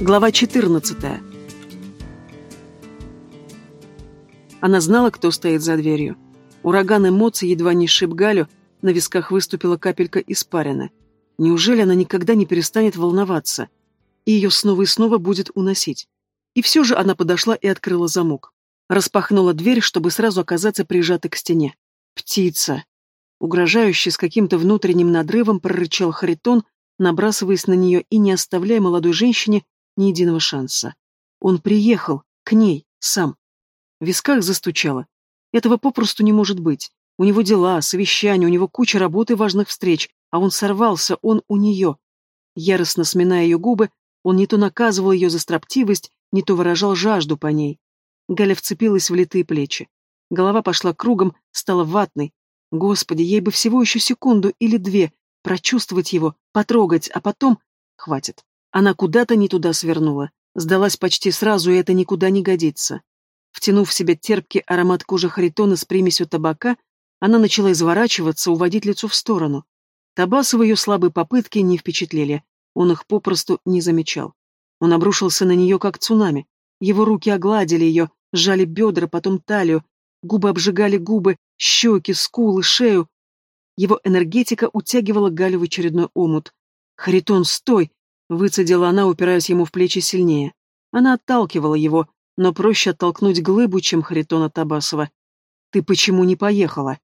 Глава 14. Она знала, кто стоит за дверью. Ураган эмоций едва не сшиб Галю, на висках выступила капелька испарины. Неужели она никогда не перестанет волноваться? И ее снова и снова будет уносить. И все же она подошла и открыла замок. Распахнула дверь, чтобы сразу оказаться прижатой к стене. «Птица!» Угрожающе с каким-то внутренним надрывом прорычал Харитон, набрасываясь на нее и не оставляя молодой женщине ни единого шанса. Он приехал, к ней, сам. В висках застучало. Этого попросту не может быть. У него дела, совещания, у него куча работы важных встреч, а он сорвался, он у нее. Яростно сминая ее губы, он не то наказывал ее за строптивость, не то выражал жажду по ней. Галя вцепилась в литые плечи. Голова пошла кругом, стала ватной. Господи, ей бы всего еще секунду или две прочувствовать его, потрогать, а потом... Хватит. Она куда-то не туда свернула. Сдалась почти сразу, и это никуда не годится. Втянув в себя терпкий аромат кожи Харитона с примесью табака, она начала изворачиваться, уводить лицо в сторону. Табасова ее слабые попытки не впечатлили. Он их попросту не замечал. Он обрушился на нее, как цунами. Его руки огладили ее, сжали бедра, потом талию, губы обжигали губы, щеки, скулы, шею. Его энергетика утягивала Галю в очередной омут. «Харитон, стой!» Выцедила она, упираясь ему в плечи сильнее. Она отталкивала его, но проще оттолкнуть глыбу, чем Харитона Табасова. «Ты почему не поехала?»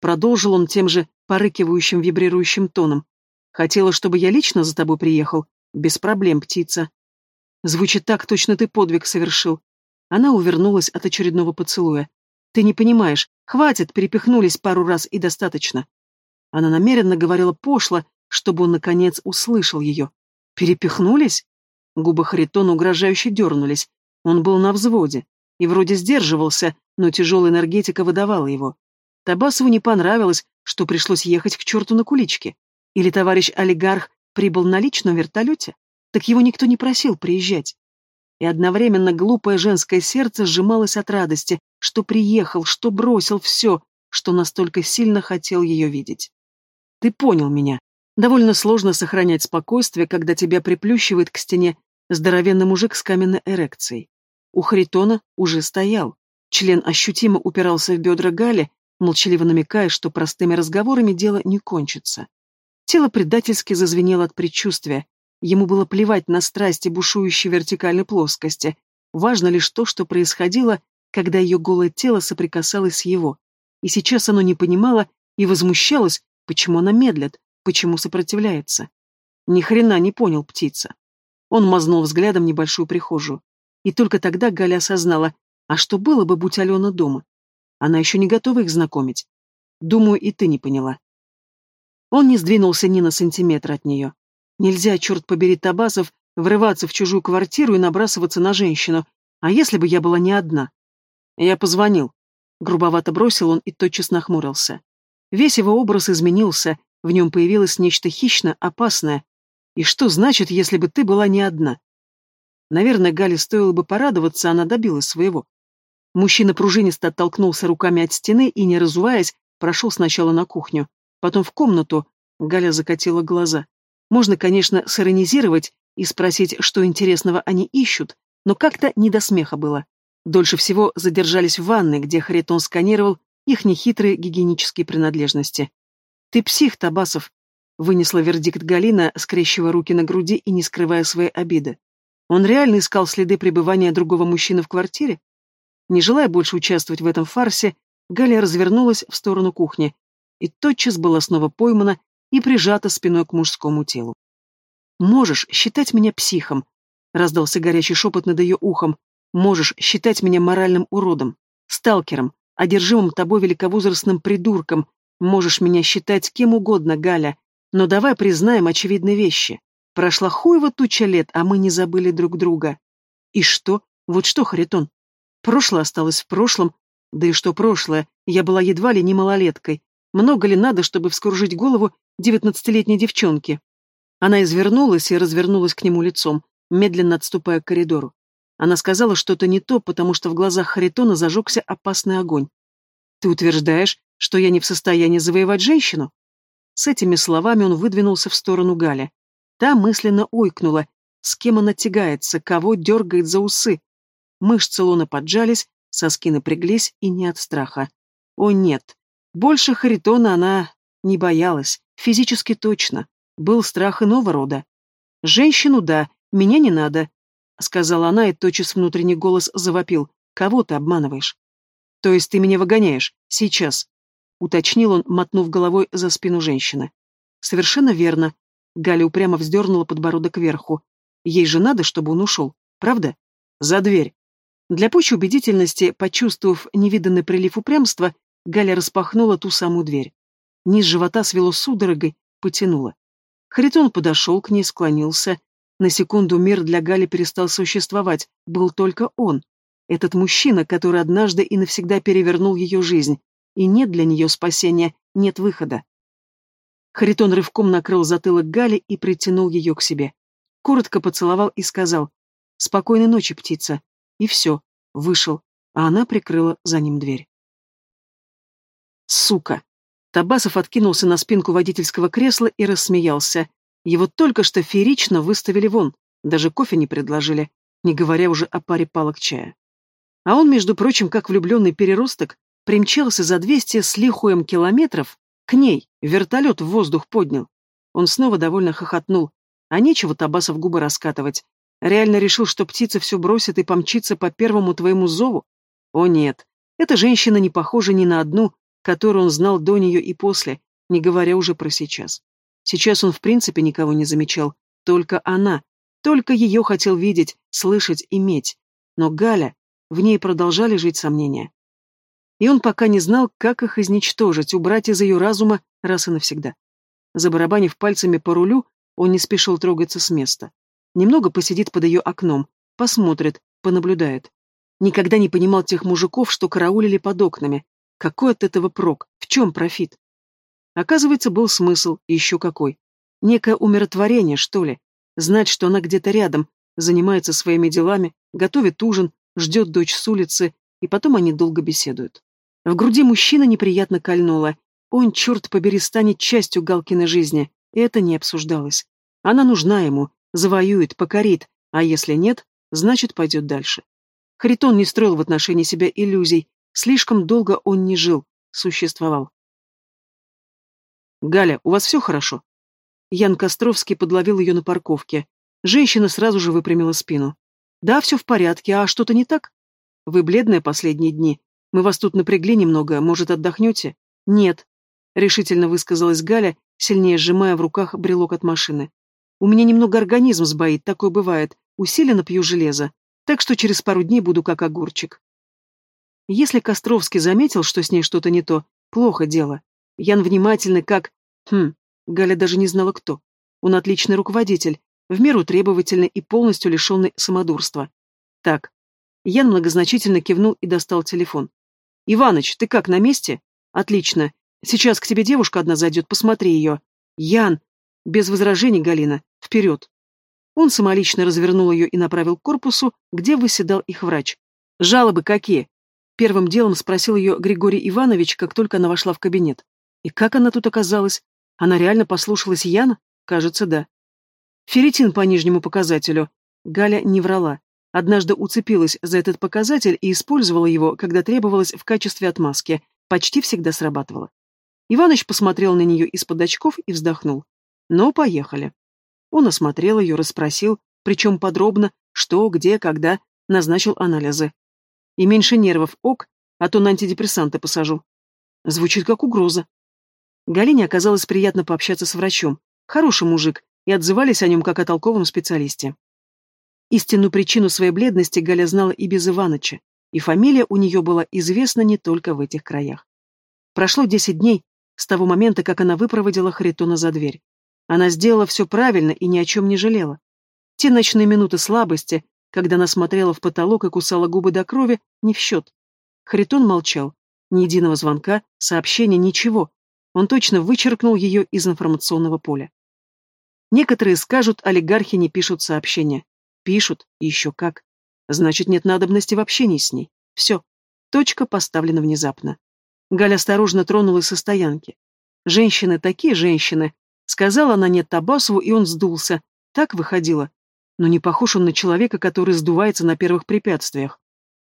Продолжил он тем же порыкивающим вибрирующим тоном. «Хотела, чтобы я лично за тобой приехал? Без проблем, птица». Звучит так, точно ты подвиг совершил. Она увернулась от очередного поцелуя. «Ты не понимаешь. Хватит, перепихнулись пару раз и достаточно». Она намеренно говорила пошло, чтобы он, наконец, услышал ее. Перепихнулись? Губы Харитона угрожающе дернулись. Он был на взводе. И вроде сдерживался, но тяжелая энергетика выдавала его. Табасову не понравилось, что пришлось ехать к черту на куличке. Или товарищ олигарх прибыл на личном вертолете? Так его никто не просил приезжать. И одновременно глупое женское сердце сжималось от радости, что приехал, что бросил все, что настолько сильно хотел ее видеть. «Ты понял меня», Довольно сложно сохранять спокойствие, когда тебя приплющивает к стене здоровенный мужик с каменной эрекцией. У Харитона уже стоял. Член ощутимо упирался в бедра Гали, молчаливо намекая, что простыми разговорами дело не кончится. Тело предательски зазвенело от предчувствия. Ему было плевать на страсти, бушующей вертикальной плоскости. Важно лишь то, что происходило, когда ее голое тело соприкасалось с его. И сейчас оно не понимало и возмущалось, почему она медлит, Почему сопротивляется? Ни хрена не понял птица. Он мазнул взглядом небольшую прихожую. И только тогда Галя осознала, а что было бы, будь Алена дома? Она еще не готова их знакомить. Думаю, и ты не поняла. Он не сдвинулся ни на сантиметр от нее. Нельзя, черт побери, Табасов, врываться в чужую квартиру и набрасываться на женщину. А если бы я была не одна? Я позвонил. Грубовато бросил он и тотчас нахмурился. Весь его образ изменился, в нем появилось нечто хищно опасное. И что значит, если бы ты была не одна? Наверное, Гале стоило бы порадоваться, она добилась своего. Мужчина пружинисто оттолкнулся руками от стены и, не разуваясь, прошел сначала на кухню, потом в комнату. Галя закатила глаза. Можно, конечно, сиронизировать и спросить, что интересного они ищут, но как-то не до смеха было. Дольше всего задержались в ванной, где Харитон сканировал их нехитрые гигиенические принадлежности. «Ты псих, Табасов», — вынесла вердикт Галина, скрещивая руки на груди и не скрывая своей обиды. Он реально искал следы пребывания другого мужчины в квартире? Не желая больше участвовать в этом фарсе, Галя развернулась в сторону кухни и тотчас была снова поймана и прижата спиной к мужскому телу. «Можешь считать меня психом», — раздался горячий шепот над ее ухом. «Можешь считать меня моральным уродом, сталкером, одержимым тобой великовозрастным придурком, Можешь меня считать кем угодно, Галя, но давай признаем очевидные вещи. Прошла хуева туча лет, а мы не забыли друг друга. И что? Вот что, Харитон? Прошлое осталось в прошлом. Да и что прошлое? Я была едва ли не малолеткой. Много ли надо, чтобы вскружить голову девятнадцатилетней девчонки? Она извернулась и развернулась к нему лицом, медленно отступая к коридору. Она сказала что-то не то, потому что в глазах Харитона зажегся опасный огонь. «Ты утверждаешь, что я не в состоянии завоевать женщину?» С этими словами он выдвинулся в сторону Галя. Та мысленно ойкнула, С кем она тягается, кого дергает за усы? Мышцы Луны поджались, соски напряглись и не от страха. О нет, больше Харитона она не боялась, физически точно. Был страх иного рода. «Женщину, да, меня не надо», — сказала она, и тотчас внутренний голос завопил. «Кого ты обманываешь?» «То есть ты меня выгоняешь? Сейчас?» — уточнил он, мотнув головой за спину женщины. «Совершенно верно». Галя упрямо вздернула подбородок кверху. Ей же надо, чтобы он ушел, правда? За дверь. Для пущей убедительности, почувствовав невиданный прилив упрямства, Галя распахнула ту самую дверь. Низ живота свело судорогой, потянуло. Харитон подошел к ней, склонился. На секунду мир для Гали перестал существовать, был только он. Этот мужчина, который однажды и навсегда перевернул ее жизнь. И нет для нее спасения, нет выхода. Харитон рывком накрыл затылок Гали и притянул ее к себе. Коротко поцеловал и сказал «Спокойной ночи, птица». И все, вышел, а она прикрыла за ним дверь. Сука! Табасов откинулся на спинку водительского кресла и рассмеялся. Его только что феерично выставили вон, даже кофе не предложили, не говоря уже о паре палок чая. А он, между прочим, как влюбленный переросток, примчался за двести с лихуем километров к ней, вертолет в воздух поднял. Он снова довольно хохотнул. А нечего Табасов губы раскатывать. Реально решил, что птица все бросит и помчится по первому твоему зову? О нет, эта женщина не похожа ни на одну, которую он знал до нее и после, не говоря уже про сейчас. Сейчас он в принципе никого не замечал, только она, только ее хотел видеть, слышать, иметь. Но Галя, в ней продолжали жить сомнения. И он пока не знал, как их изничтожить, убрать из ее разума раз и навсегда. Забарабанив пальцами по рулю, он не спешил трогаться с места. Немного посидит под ее окном, посмотрит, понаблюдает. Никогда не понимал тех мужиков, что караулили под окнами, какой от этого прок? В чем профит? Оказывается, был смысл, еще какой. Некое умиротворение, что ли. Знать, что она где-то рядом, занимается своими делами, готовит ужин, ждет дочь с улицы, и потом они долго беседуют. В груди мужчина неприятно кольнуло. Он, черт побери, станет частью Галкиной жизни, это не обсуждалось. Она нужна ему, завоюет, покорит, а если нет, значит пойдет дальше. Харитон не строил в отношении себя иллюзий, Слишком долго он не жил, существовал. «Галя, у вас все хорошо?» Ян Костровский подловил ее на парковке. Женщина сразу же выпрямила спину. «Да, все в порядке, а что-то не так? Вы бледная последние дни. Мы вас тут напрягли немного, может, отдохнете?» «Нет», — решительно высказалась Галя, сильнее сжимая в руках брелок от машины. «У меня немного организм сбоит, такое бывает. Усиленно пью железо. Так что через пару дней буду как огурчик». Если Костровский заметил, что с ней что-то не то, плохо дело. Ян внимательный как... Хм, Галя даже не знала кто. Он отличный руководитель, в меру требовательный и полностью лишенный самодурства. Так. Ян многозначительно кивнул и достал телефон. «Иваныч, ты как, на месте?» «Отлично. Сейчас к тебе девушка одна зайдет, посмотри ее». «Ян!» «Без возражений, Галина. Вперед!» Он самолично развернул ее и направил к корпусу, где выседал их врач. «Жалобы какие?» Первым делом спросил ее Григорий Иванович, как только она вошла в кабинет. И как она тут оказалась? Она реально послушалась Яна? Кажется, да. Ферритин по нижнему показателю. Галя не врала. Однажды уцепилась за этот показатель и использовала его, когда требовалось в качестве отмазки. Почти всегда срабатывало. Иваныч посмотрел на нее из-под очков и вздохнул. Ну, поехали. Он осмотрел ее, расспросил, причем подробно, что, где, когда, назначил анализы. И меньше нервов, ок, а то на антидепрессанты посажу. Звучит как угроза. Галине оказалось приятно пообщаться с врачом. Хороший мужик, и отзывались о нем как о толковом специалисте. Истинную причину своей бледности Галя знала и без Иваныча, и фамилия у нее была известна не только в этих краях. Прошло десять дней с того момента, как она выпроводила Харитона за дверь. Она сделала все правильно и ни о чем не жалела. Те ночные минуты слабости, когда она смотрела в потолок и кусала губы до крови, не в счет. Харитон молчал. Ни единого звонка, сообщения, ничего. Он точно вычеркнул ее из информационного поля. Некоторые скажут, олигархи не пишут сообщения. Пишут, еще как. Значит, нет надобности в общении с ней. Все. Точка поставлена внезапно. Галя осторожно тронулась со стоянки. Женщины такие женщины. Сказала она нет Табасову, и он сдулся. Так выходило. но не похож он на человека, который сдувается на первых препятствиях.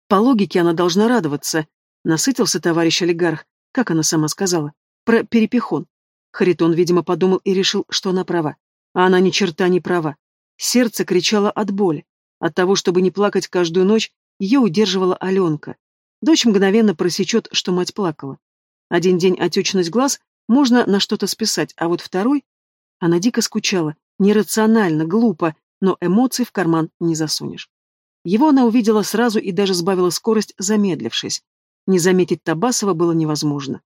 По логике она должна радоваться. Насытился товарищ олигарх, как она сама сказала, про перепихон. Харитон, видимо, подумал и решил, что она права. А она ни черта не права. Сердце кричало от боли. От того, чтобы не плакать каждую ночь, ее удерживала Аленка. Дочь мгновенно просечет, что мать плакала. Один день отечность глаз можно на что-то списать, а вот второй... Она дико скучала, нерационально, глупо, но эмоций в карман не засунешь. Его она увидела сразу и даже сбавила скорость, замедлившись. Не заметить Табасова было невозможно.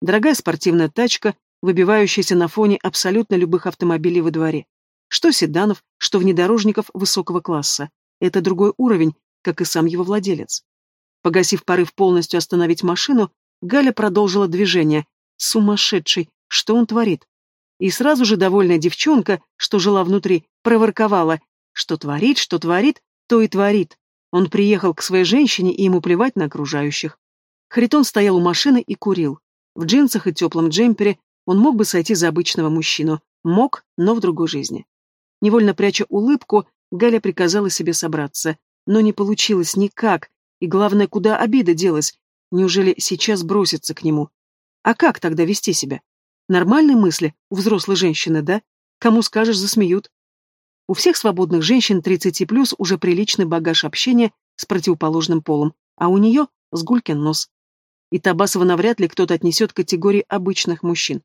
Дорогая спортивная тачка, выбивающаяся на фоне абсолютно любых автомобилей во дворе. Что седанов, что внедорожников высокого класса. Это другой уровень, как и сам его владелец. Погасив порыв полностью остановить машину, Галя продолжила движение. Сумасшедший, что он творит? И сразу же довольная девчонка, что жила внутри, проворковала. Что творит, что творит, то и творит. Он приехал к своей женщине, и ему плевать на окружающих. Харитон стоял у машины и курил. В джинсах и теплом джемпере он мог бы сойти за обычного мужчину. Мог, но в другой жизни. Невольно пряча улыбку, Галя приказала себе собраться. Но не получилось никак. И главное, куда обида делась? Неужели сейчас броситься к нему? А как тогда вести себя? Нормальные мысли у взрослой женщины, да? Кому скажешь, засмеют. У всех свободных женщин 30+, уже приличный багаж общения с противоположным полом, а у нее сгулькин нос. И Табасова навряд ли кто-то отнесет к категории обычных мужчин.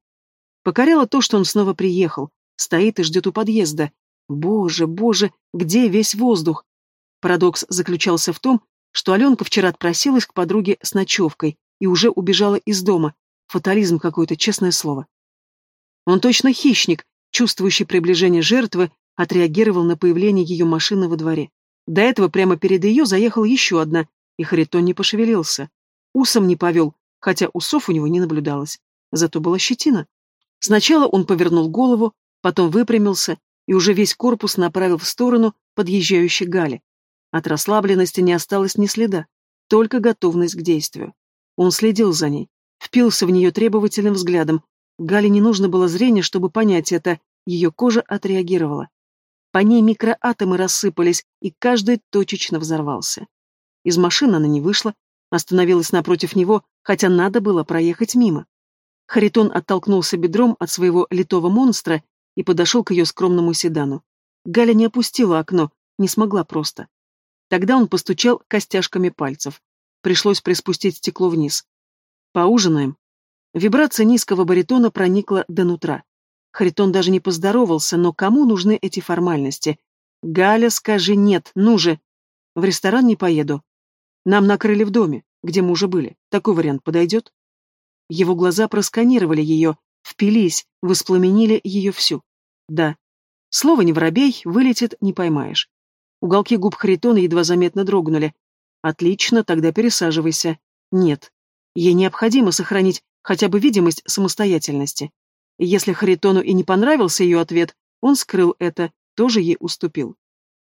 Покоряло то, что он снова приехал, стоит и ждет у подъезда. Боже, боже, где весь воздух? Парадокс заключался в том, что Аленка вчера отпросилась к подруге с ночевкой и уже убежала из дома, Фатализм какой-то, честное слово. Он точно хищник, чувствующий приближение жертвы, отреагировал на появление ее машины во дворе. До этого прямо перед ее заехала еще одна, и Харитон не пошевелился. Усом не повел, хотя усов у него не наблюдалось. Зато была щетина. Сначала он повернул голову, потом выпрямился и уже весь корпус направил в сторону подъезжающей Гали. От расслабленности не осталось ни следа, только готовность к действию. Он следил за ней, впился в нее требовательным взглядом. Гале не нужно было зрения, чтобы понять это, ее кожа отреагировала. По ней микроатомы рассыпались, и каждый точечно взорвался. Из машины она не вышла, остановилась напротив него, хотя надо было проехать мимо. Харитон оттолкнулся бедром от своего литого монстра и подошел к ее скромному седану. Галя не опустила окно, не смогла просто. Тогда он постучал костяшками пальцев. Пришлось приспустить стекло вниз. Поужинаем. Вибрация низкого баритона проникла до нутра. Харитон даже не поздоровался, но кому нужны эти формальности? Галя, скажи нет, ну же. В ресторан не поеду. Нам накрыли в доме, где мы уже были. Такой вариант подойдет? Его глаза просканировали ее, впились, воспламенили ее всю. Да. Слово не воробей, вылетит, не поймаешь. Уголки губ Харитона едва заметно дрогнули. Отлично, тогда пересаживайся. Нет, Ей необходимо сохранить хотя бы видимость самостоятельности. если Харитону и не понравился ее ответ, он скрыл это, тоже ей уступил.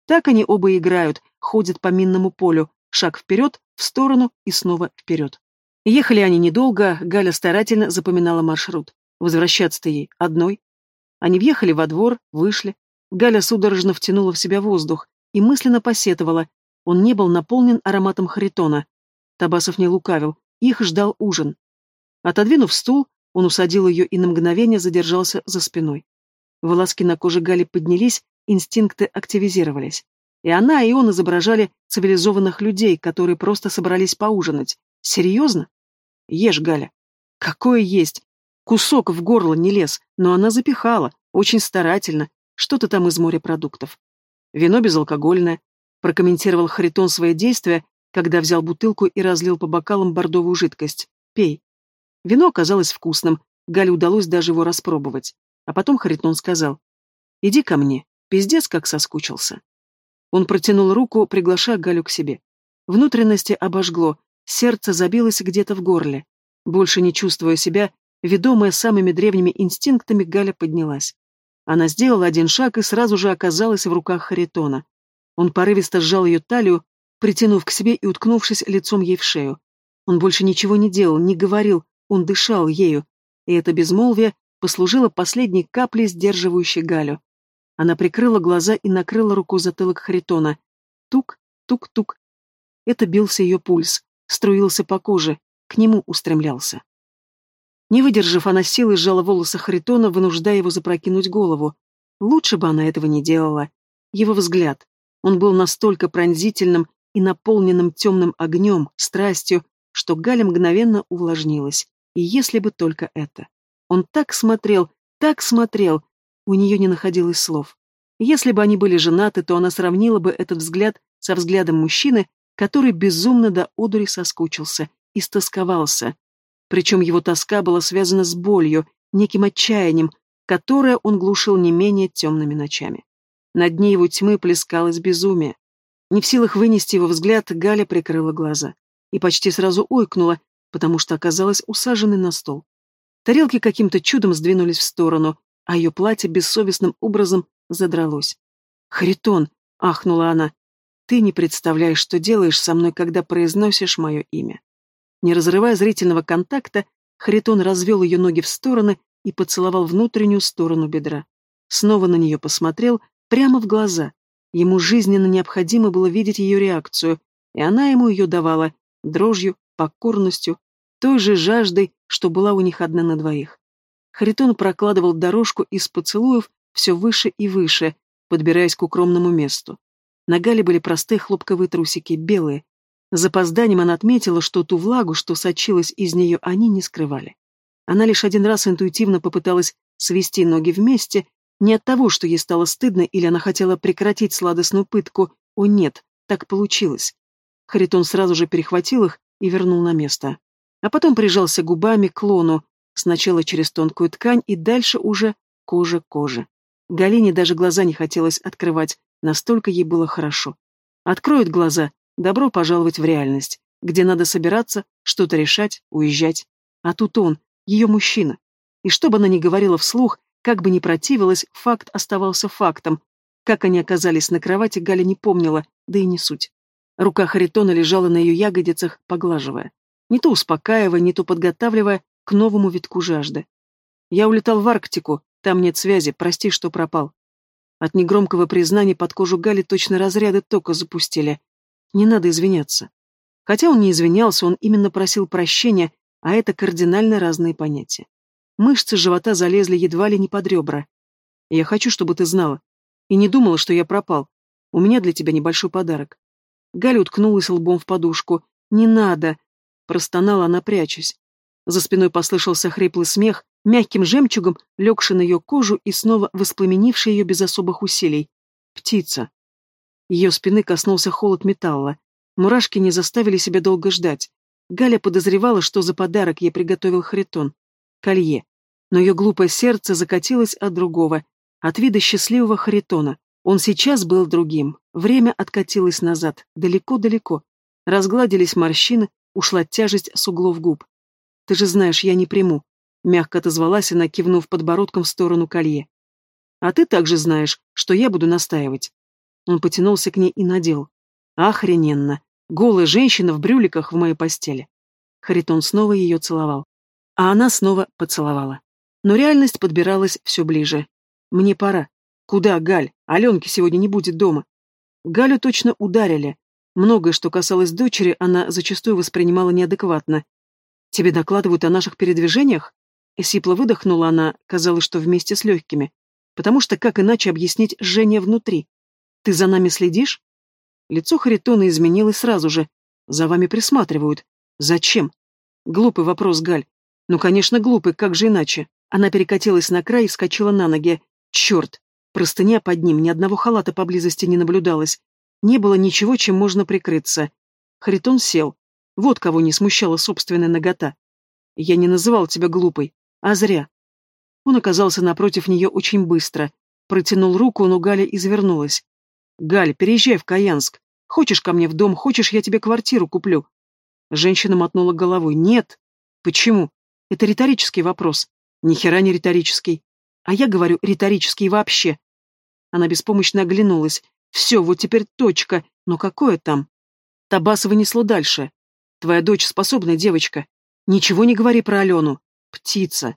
Так они оба играют, ходят по минному полю, шаг вперед, в сторону и снова вперед. Ехали они недолго, Галя старательно запоминала маршрут. Возвращаться-то ей одной. Они въехали во двор, вышли. Галя судорожно втянула в себя воздух и мысленно посетовала. Он не был наполнен ароматом Харитона. Табасов не лукавил, их ждал ужин. Отодвинув стул, он усадил ее и на мгновение задержался за спиной. Волоски на коже Гали поднялись, инстинкты активизировались. И она, и он изображали цивилизованных людей, которые просто собрались поужинать. Серьезно? Ешь, Галя. Какое есть? Кусок в горло не лез, но она запихала, очень старательно, что-то там из морепродуктов. Вино безалкогольное. Прокомментировал Харитон свои действия, когда взял бутылку и разлил по бокалам бордовую жидкость. «Пей». Вино оказалось вкусным, Гале удалось даже его распробовать. А потом Харитон сказал, «Иди ко мне, пиздец как соскучился». Он протянул руку, приглашая Галю к себе. Внутренности обожгло, сердце забилось где-то в горле. Больше не чувствуя себя, ведомая самыми древними инстинктами, Галя поднялась. Она сделала один шаг и сразу же оказалась в руках Харитона. Он порывисто сжал ее талию, притянув к себе и уткнувшись лицом ей в шею. Он больше ничего не делал, не говорил, он дышал ею, и это безмолвие послужило последней каплей, сдерживающей Галю. Она прикрыла глаза и накрыла руку затылок Харитона. Тук, тук-тук. Это бился ее пульс, струился по коже, к нему устремлялся. Не выдержав, она силой сжала волосы Харитона, вынуждая его запрокинуть голову. Лучше бы она этого не делала. Его взгляд. Он был настолько пронзительным и наполненным темным огнем, страстью, что Галя мгновенно увлажнилась. И если бы только это. Он так смотрел, так смотрел, у нее не находилось слов. Если бы они были женаты, то она сравнила бы этот взгляд со взглядом мужчины, который безумно до одури соскучился, истосковался. Причем его тоска была связана с болью, неким отчаянием, которое он глушил не менее темными ночами. На дне его тьмы плескалось безумие. Не в силах вынести его взгляд, Галя прикрыла глаза. И почти сразу ойкнула, потому что оказалась усаженной на стол. Тарелки каким-то чудом сдвинулись в сторону, а ее платье бессовестным образом задралось. «Харитон!» — ахнула она. «Ты не представляешь, что делаешь со мной, когда произносишь мое имя». Не разрывая зрительного контакта, Харитон развел ее ноги в стороны и поцеловал внутреннюю сторону бедра. Снова на нее посмотрел, прямо в глаза. Ему жизненно необходимо было видеть ее реакцию, и она ему ее давала, дрожью, покорностью, той же жаждой, что была у них одна на двоих. Харитон прокладывал дорожку из поцелуев все выше и выше, подбираясь к укромному месту. На Гале были простые хлопковые трусики, белые. Запозданием она отметила, что ту влагу, что сочилась из нее, они не скрывали. Она лишь один раз интуитивно попыталась свести ноги вместе, не от того, что ей стало стыдно или она хотела прекратить сладостную пытку. О нет, так получилось. Харитон сразу же перехватил их и вернул на место. А потом прижался губами к лону, сначала через тонкую ткань и дальше уже кожа к коже. Галине даже глаза не хотелось открывать, настолько ей было хорошо. Откроет глаза, добро пожаловать в реальность, где надо собираться, что-то решать, уезжать. А тут он, ее мужчина. И что бы она ни говорила вслух, как бы ни противилась, факт оставался фактом. Как они оказались на кровати, Галя не помнила, да и не суть. Рука Харитона лежала на ее ягодицах, поглаживая. Не то успокаивая, не то подготавливая к новому витку жажды. Я улетал в Арктику, там нет связи, прости, что пропал. От негромкого признания под кожу Гали точно разряды тока запустили. Не надо извиняться. Хотя он не извинялся, он именно просил прощения, а это кардинально разные понятия. Мышцы живота залезли едва ли не под ребра. Я хочу, чтобы ты знала. И не думала, что я пропал. У меня для тебя небольшой подарок. Галя уткнулась лбом в подушку. «Не надо!» — простонала она, прячась. За спиной послышался хриплый смех, мягким жемчугом, легший на ее кожу и снова воспламенивший ее без особых усилий. Птица. Ее спины коснулся холод металла. Мурашки не заставили себя долго ждать. Галя подозревала, что за подарок ей приготовил Харитон. Колье. Но ее глупое сердце закатилось от другого, от вида счастливого Харитона. Он сейчас был другим. Время откатилось назад, далеко-далеко. Разгладились морщины, ушла тяжесть с углов губ. Ты же знаешь, я не приму. Мягко отозвалась она, кивнув подбородком в сторону колье. А ты также знаешь, что я буду настаивать. Он потянулся к ней и надел. Охрененно. Голая женщина в брюликах в моей постели. Харитон снова ее целовал. А она снова поцеловала. Но реальность подбиралась все ближе. Мне пора. Куда, Галь? Аленки сегодня не будет дома. Галю точно ударили. Многое, что касалось дочери, она зачастую воспринимала неадекватно. «Тебе докладывают о наших передвижениях?» Сипло выдохнула она, казалось, что вместе с легкими. «Потому что как иначе объяснить жжение внутри? Ты за нами следишь?» Лицо Харитона изменилось сразу же. «За вами присматривают. Зачем?» Глупый вопрос, Галь. Ну, конечно, глупый, как же иначе? Она перекатилась на край и вскочила на ноги. Черт! Простыня под ним, ни одного халата поблизости не наблюдалось. Не было ничего, чем можно прикрыться. Харитон сел. Вот кого не смущала собственная нагота. Я не называл тебя глупой, а зря. Он оказался напротив нее очень быстро. Протянул руку, но Галя извернулась. «Галь, переезжай в Каянск. Хочешь ко мне в дом, хочешь, я тебе квартиру куплю». Женщина мотнула головой. «Нет». «Почему?» «Это риторический вопрос». «Ни хера не риторический». «А я говорю, риторический вообще». Она беспомощно оглянулась. «Все, вот теперь точка. Но какое там?» Табасова несло дальше. Твоя дочь способная девочка. Ничего не говори про Алену. Птица.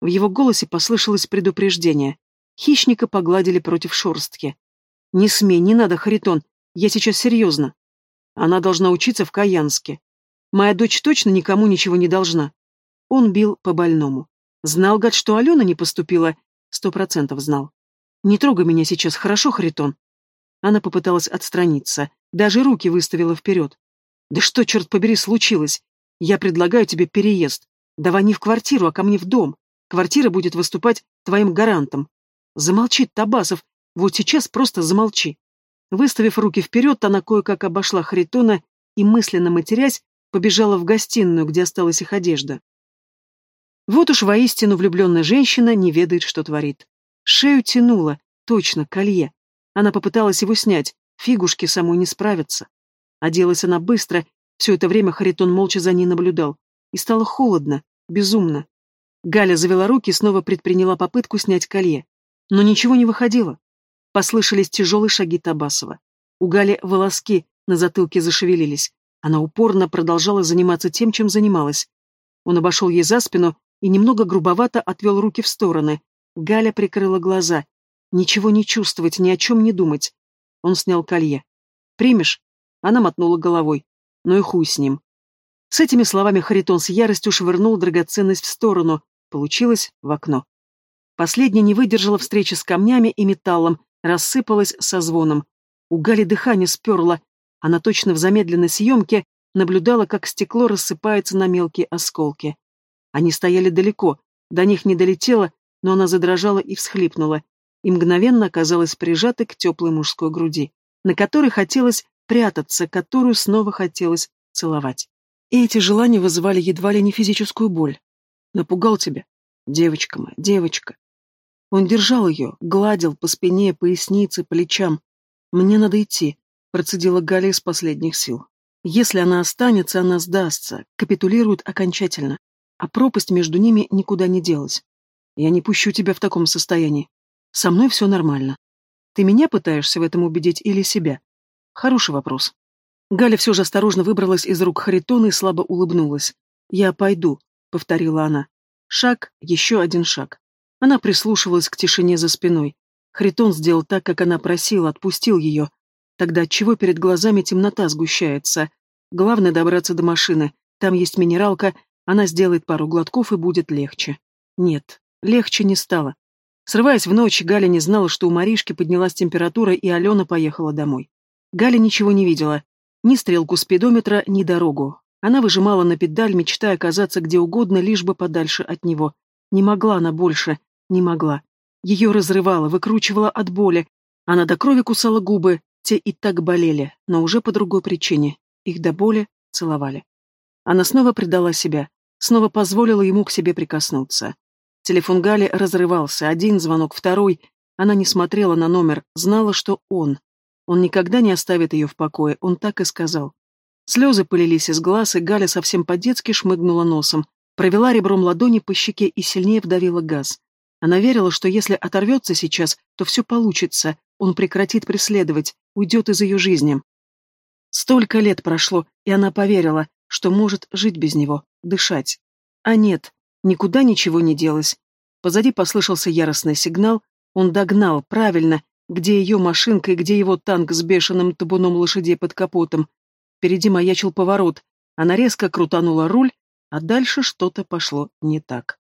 В его голосе послышалось предупреждение. Хищника погладили против шорстки. «Не смей, не надо, Харитон, я сейчас серьезно. Она должна учиться в Каянске. Моя дочь точно никому ничего не должна». Он бил по больному. Знал, гад, что Алена не поступила? Сто процентов знал. «Не трогай меня сейчас, хорошо, Харитон?» Она попыталась отстраниться, даже руки выставила вперед. «Да что, черт побери, случилось? Я предлагаю тебе переезд. Давай не в квартиру, а ко мне в дом. Квартира будет выступать твоим гарантом. Замолчи, Табасов, вот сейчас просто замолчи. Выставив руки вперед, она кое-как обошла Харитона и, мысленно матерясь, побежала в гостиную, где осталась их одежда. Вот уж воистину влюбленная женщина не ведает, что творит. Шею тянула, точно, колье. Она попыталась его снять, фигушки самой не справятся. Оделась она быстро, все это время Харитон молча за ней наблюдал. И стало холодно, безумно. Галя завела руки и снова предприняла попытку снять колье. Но ничего не выходило. Послышались тяжелые шаги Табасова. У Гали волоски на затылке зашевелились. Она упорно продолжала заниматься тем, чем занималась. Он обошел ей за спину и немного грубовато отвел руки в стороны. Галя прикрыла глаза. Ничего не чувствовать, ни о чем не думать. Он снял колье. «Примешь?» Она мотнула головой. «Ну и хуй с ним». С этими словами Харитон с яростью швырнул драгоценность в сторону. Получилось в окно. Последняя не выдержала встречи с камнями и металлом, рассыпалась со звоном. У Гали дыхание сперло. Она точно в замедленной съемке наблюдала, как стекло рассыпается на мелкие осколки. Они стояли далеко, до них не долетело, но она задрожала и всхлипнула, и мгновенно оказалась прижатой к теплой мужской груди, на которой хотелось прятаться, которую снова хотелось целовать. И эти желания вызывали едва ли не физическую боль. Напугал тебя? Девочка моя, девочка. Он держал ее, гладил по спине, пояснице, плечам. «Мне надо идти», — процедила Галя из последних сил. «Если она останется, она сдастся, капитулирует окончательно, а пропасть между ними никуда не делась. Я не пущу тебя в таком состоянии. Со мной все нормально. Ты меня пытаешься в этом убедить или себя? Хороший вопрос. Галя все же осторожно выбралась из рук Харитона и слабо улыбнулась. «Я пойду», — повторила она. Шаг, еще один шаг. Она прислушивалась к тишине за спиной. Харитон сделал так, как она просила, отпустил ее. Тогда чего перед глазами темнота сгущается? Главное добраться до машины. Там есть минералка, она сделает пару глотков и будет легче. Нет, легче не стало. Срываясь в ночь, Галя не знала, что у Маришки поднялась температура, и Алена поехала домой. Галя ничего не видела. Ни стрелку спидометра, ни дорогу. Она выжимала на педаль, мечтая оказаться где угодно, лишь бы подальше от него. Не могла она больше, не могла. Ее разрывало, выкручивало от боли. Она до крови кусала губы, те и так болели, но уже по другой причине. Их до боли целовали. Она снова предала себя, снова позволила ему к себе прикоснуться. Телефон Гали разрывался, один звонок, второй. Она не смотрела на номер, знала, что он. Он никогда не оставит ее в покое, он так и сказал. Слезы пылились из глаз, и Галя совсем по-детски шмыгнула носом, провела ребром ладони по щеке и сильнее вдавила газ. Она верила, что если оторвется сейчас, то все получится, он прекратит преследовать, уйдет из ее жизни. Столько лет прошло, и она поверила, что может жить без него, дышать. А нет, никуда ничего не делось. Позади послышался яростный сигнал, он догнал, правильно, где ее машинка и где его танк с бешеным табуном лошадей под капотом. Впереди маячил поворот. Она резко крутанула руль, а дальше что-то пошло не так.